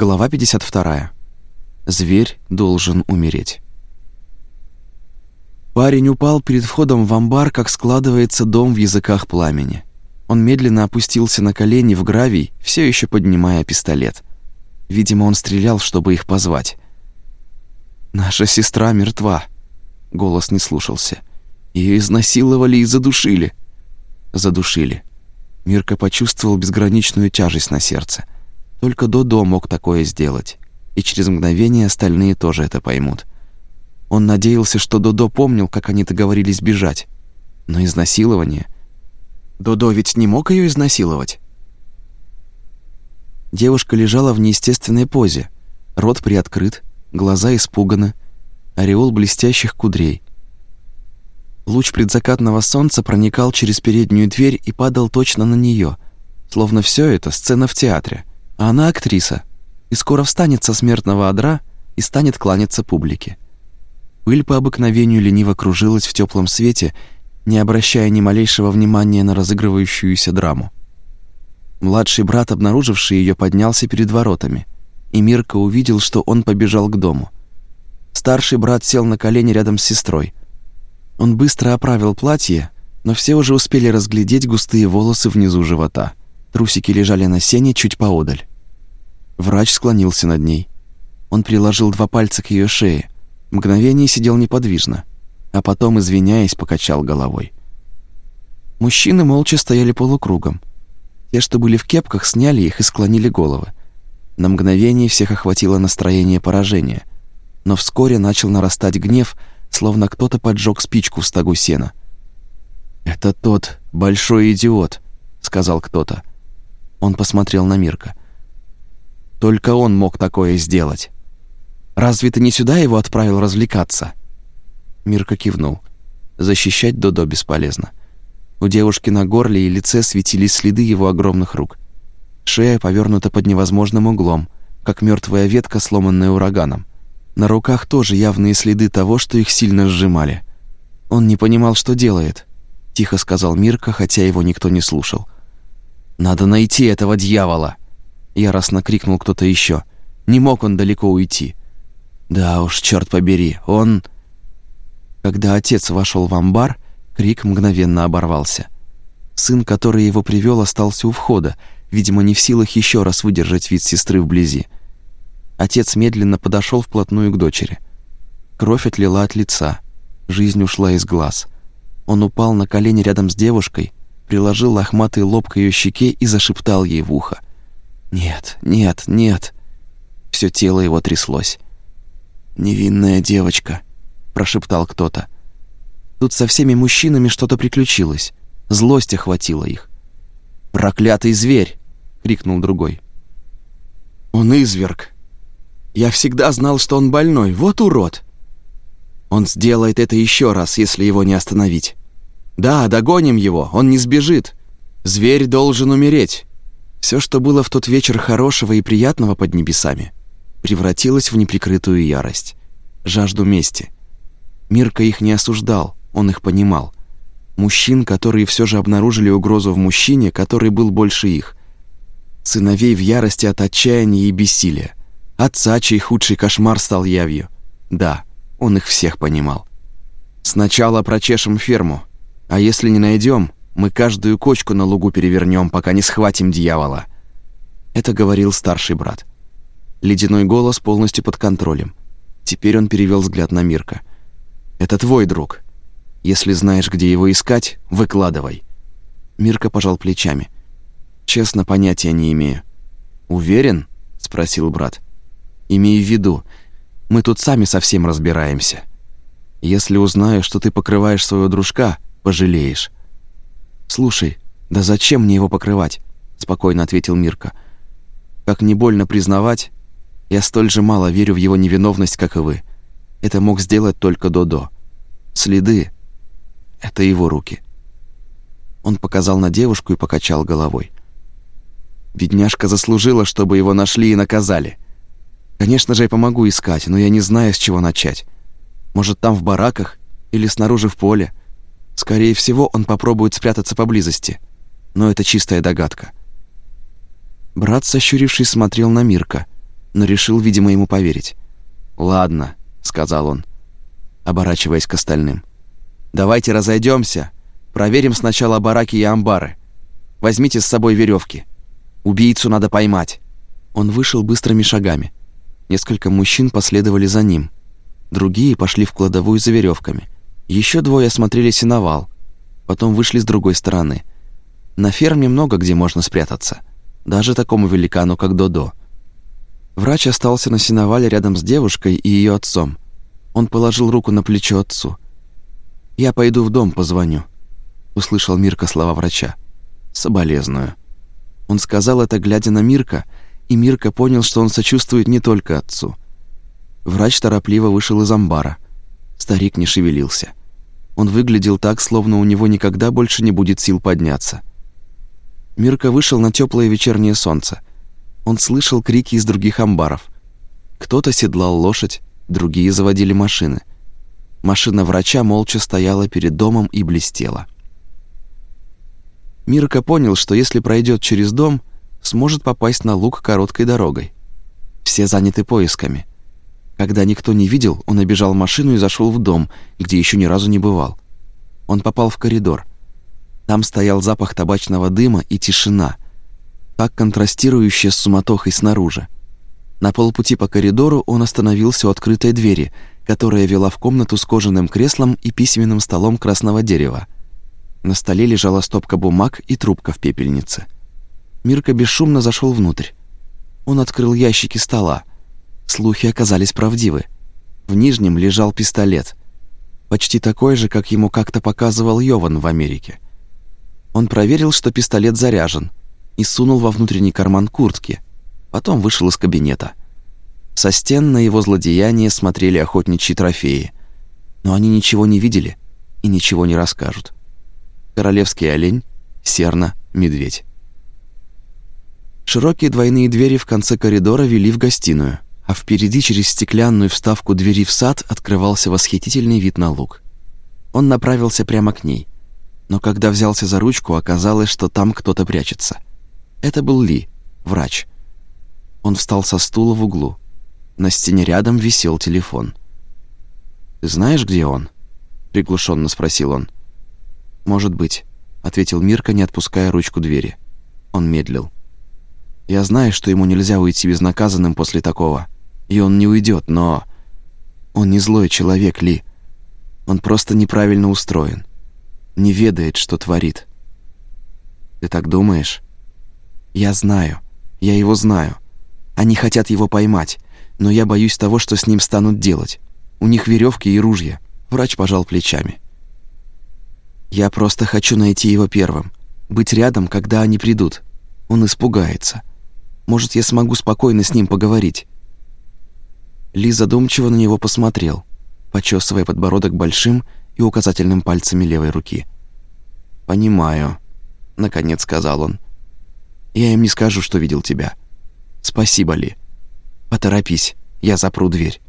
Глава 52. Зверь должен умереть. Парень упал перед входом в амбар, как складывается дом в языках пламени. Он медленно опустился на колени в гравий, все еще поднимая пистолет. Видимо, он стрелял, чтобы их позвать. «Наша сестра мертва», — голос не слушался. Ее изнасиловали и задушили». «Задушили». Мирка почувствовал безграничную тяжесть на сердце — только Додо мог такое сделать, и через мгновение остальные тоже это поймут. Он надеялся, что Додо помнил, как они договорились бежать. Но изнасилование... Додо ведь не мог ее изнасиловать. Девушка лежала в неестественной позе. Рот приоткрыт, глаза испуганы, ореол блестящих кудрей. Луч предзакатного солнца проникал через переднюю дверь и падал точно на нее, словно все это сцена в театре. А она актриса, и скоро встанет со смертного одра и станет кланяться публике. Пыль по обыкновению лениво кружилась в теплом свете, не обращая ни малейшего внимания на разыгрывающуюся драму. Младший брат, обнаруживший ее, поднялся перед воротами, и Мирка увидел, что он побежал к дому. Старший брат сел на колени рядом с сестрой. Он быстро оправил платье, но все уже успели разглядеть густые волосы внизу живота. Трусики лежали на сене чуть поодаль. Врач склонился над ней. Он приложил два пальца к ее шее. Мгновение сидел неподвижно, а потом, извиняясь, покачал головой. Мужчины молча стояли полукругом. Те, что были в кепках, сняли их и склонили головы. На мгновение всех охватило настроение поражения, но вскоре начал нарастать гнев, словно кто-то поджег спичку в стогу сена. «Это тот большой идиот», — сказал кто-то. Он посмотрел на Мирка. Только он мог такое сделать. Разве ты не сюда его отправил развлекаться? Мирка кивнул. Защищать Додо бесполезно. У девушки на горле и лице светились следы его огромных рук. Шея повернута под невозможным углом, как мертвая ветка, сломанная ураганом. На руках тоже явные следы того, что их сильно сжимали. Он не понимал, что делает, тихо сказал Мирка, хотя его никто не слушал. Надо найти этого дьявола. Яростно крикнул кто-то еще. Не мог он далеко уйти. Да уж, черт побери, он... Когда отец вошел в амбар, крик мгновенно оборвался. Сын, который его привел, остался у входа, видимо, не в силах еще раз выдержать вид сестры вблизи. Отец медленно подошел вплотную к дочери. Кровь отлила от лица, жизнь ушла из глаз. Он упал на колени рядом с девушкой, приложил лохматый лоб к ее щеке и зашептал ей в ухо. «Нет, нет, нет!» Все тело его тряслось. «Невинная девочка», — прошептал кто-то. Тут со всеми мужчинами что-то приключилось. Злость охватила их. «Проклятый зверь!» — крикнул другой. «Он изверг. Я всегда знал, что он больной. Вот урод!» «Он сделает это еще раз, если его не остановить. Да, догоним его, он не сбежит. Зверь должен умереть. Все, что было в тот вечер хорошего и приятного под небесами, превратилось в неприкрытую ярость, жажду мести. Мирка их не осуждал, он их понимал. Мужчин, которые все же обнаружили угрозу в мужчине, который был больше их. Сыновей в ярости от отчаяния и бессилия. Отца, чей худший кошмар стал явью. Да, он их всех понимал. «Сначала прочешем ферму, а если не найдем, мы каждую кочку на лугу перевернем, пока не схватим дьявола». Это говорил старший брат. Ледяной голос полностью под контролем. Теперь он перевел взгляд на Мирка. «Это твой друг. Если знаешь, где его искать, выкладывай». Мирка пожал плечами. «Честно, понятия не имею». «Уверен?» — спросил брат. «Имей в виду, мы тут сами совсем разбираемся. Если узнаю, что ты покрываешь своего дружка, пожалеешь». «Слушай, да зачем мне его покрывать?» — спокойно ответил Мирка. «Как не больно признавать, я столь же мало верю в его невиновность, как и вы. Это мог сделать только Додо. Следы — это его руки». Он показал на девушку и покачал головой. «Бедняжка заслужила, чтобы его нашли и наказали. Конечно же, я помогу искать, но я не знаю, с чего начать. Может, там в бараках или снаружи в поле. Скорее всего, он попробует спрятаться поблизости. Но это чистая догадка. Брат, сощурившись, смотрел на Мирка. но решил, видимо, ему поверить. «Ладно», — сказал он, оборачиваясь к остальным. «Давайте разойдемся. Проверим сначала бараки и амбары. Возьмите с собой веревки. Убийцу надо поймать». Он вышел быстрыми шагами. Несколько мужчин последовали за ним. Другие пошли в кладовую за веревками. Еще двое осмотрели сеновал. Потом вышли с другой стороны. На ферме много где можно спрятаться. Даже такому великану, как Додо. Врач остался на сеновале рядом с девушкой и ее отцом. Он положил руку на плечо отцу. «Я пойду в дом, позвоню», — услышал Мирка слова врача. «Соболезную». Он сказал это, глядя на Мирка, и Мирка понял, что он сочувствует не только отцу. Врач торопливо вышел из амбара. Старик не шевелился. Он выглядел так, словно у него никогда больше не будет сил подняться. Мирка вышел на теплое вечернее солнце. Он слышал крики из других амбаров. Кто-то седлал лошадь, другие заводили машины. Машина врача молча стояла перед домом и блестела. Мирка понял, что если пройдет через дом, сможет попасть на луг короткой дорогой. Все заняты поисками. Когда никто не видел, он обежал машину и зашел в дом, где еще ни разу не бывал. Он попал в коридор. Там стоял запах табачного дыма и тишина, так контрастирующая с суматохой снаружи. На полпути по коридору он остановился у открытой двери, которая вела в комнату с кожаным креслом и письменным столом красного дерева. На столе лежала стопка бумаг и трубка в пепельнице. Мирка бесшумно зашел внутрь. Он открыл ящики стола. Слухи оказались правдивы. В нижнем лежал пистолет, почти такой же, как ему как-то показывал Йован в Америке. Он проверил, что пистолет заряжен, и сунул во внутренний карман куртки. Потом вышел из кабинета. Со стен на его злодеяние смотрели охотничьи трофеи, но они ничего не видели и ничего не расскажут. Королевский олень, серна, медведь. Широкие двойные двери в конце коридора вели в гостиную а впереди через стеклянную вставку двери в сад открывался восхитительный вид на луг. Он направился прямо к ней, но когда взялся за ручку, оказалось, что там кто-то прячется. Это был Ли, врач. Он встал со стула в углу. На стене рядом висел телефон. «Ты знаешь, где он?» — приглушенно спросил он. «Может быть», — ответил Мирка, не отпуская ручку двери. Он медлил. «Я знаю, что ему нельзя уйти безнаказанным после такого и он не уйдет, но... Он не злой человек, Ли. Он просто неправильно устроен. Не ведает, что творит. Ты так думаешь? Я знаю. Я его знаю. Они хотят его поймать, но я боюсь того, что с ним станут делать. У них веревки и ружья. Врач пожал плечами. Я просто хочу найти его первым. Быть рядом, когда они придут. Он испугается. Может, я смогу спокойно с ним поговорить. Ли задумчиво на него посмотрел, почесывая подбородок большим и указательным пальцами левой руки. «Понимаю», — наконец сказал он. «Я им не скажу, что видел тебя. Спасибо, Ли. Поторопись, я запру дверь».